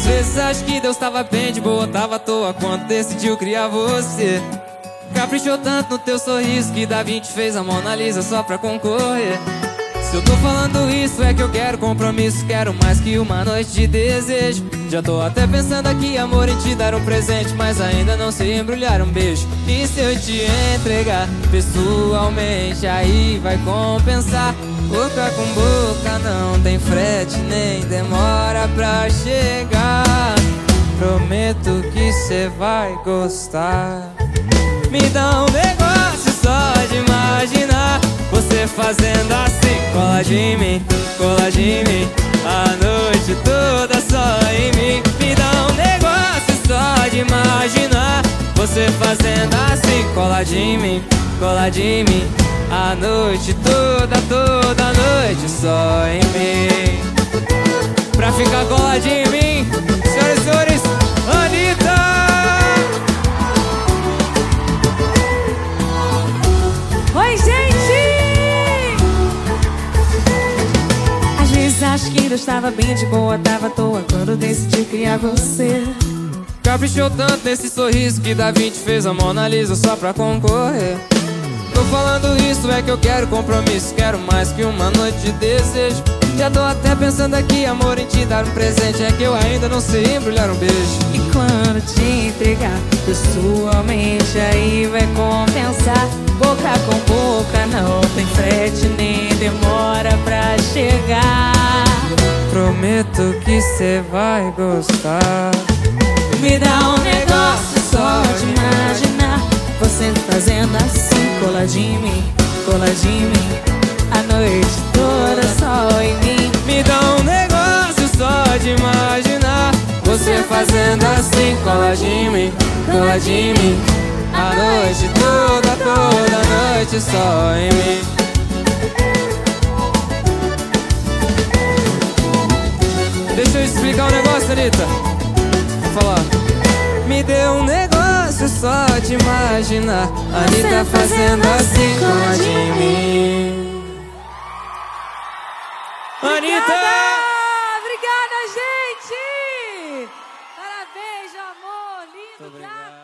Às vezes acho que Deus tava bem de boa, tava à toa quando decidiu criar você. Caprichou tanto no teu sorriso que Da Vinci fez a Mona Lisa só pra concorrer. Se eu tô falando isso é que eu quero compromisso, quero mais que uma noite de desejo. Já tô até pensando aqui, amor, em te dar um presente, mas ainda não sei embrulhar um beijo. E se eu te entregar pessoalmente, aí vai compensar. Boca com boca não tem frete, nem demora pra chegar. Prometo que cê vai gostar. Me dá um negócio só de imaginar você fazendo assim. Cola de mim, cola de mim, a noite toda só em mim. Me dá um negócio só de imaginar você fazendo assim. Cola de mim, cola de mim, a noite toda, toda noite só em mim. Pra ficar coladinho em mim, senhoras e senhores, Anitta! Oi, gente! Às vezes acho que Deus estava bem de boa, tava à toa quando decidi criar você. Caprichou tanto nesse sorriso que Da Vinci fez a Mona Lisa só pra concorrer. Tô falando isso, é que eu quero compromisso, quero mais que uma noite de desejo. Já tô até pensando aqui, amor, em te dar um presente, é que eu ainda não sei embrulhar um beijo. E quando te entregar pessoalmente, aí vai compensar. Boca com boca, não tem frete nem demora pra chegar. Prometo que cê vai gostar. Coladinho em mim, coladinho em mim. A noite toda só em mim. Me dá um negócio só de imaginar Você fazendo assim, coladinho em mim, coladinho em mim. A noite toda, toda noite só em mim. Deixa eu explicar um negócio, Anitta. Vou falar. Me deu um negócio fácil só de imaginar a Anitta tá fazendo assim com a de mim Anitta! Obrigada, gente! Parabéns, amor! Lindo, gato!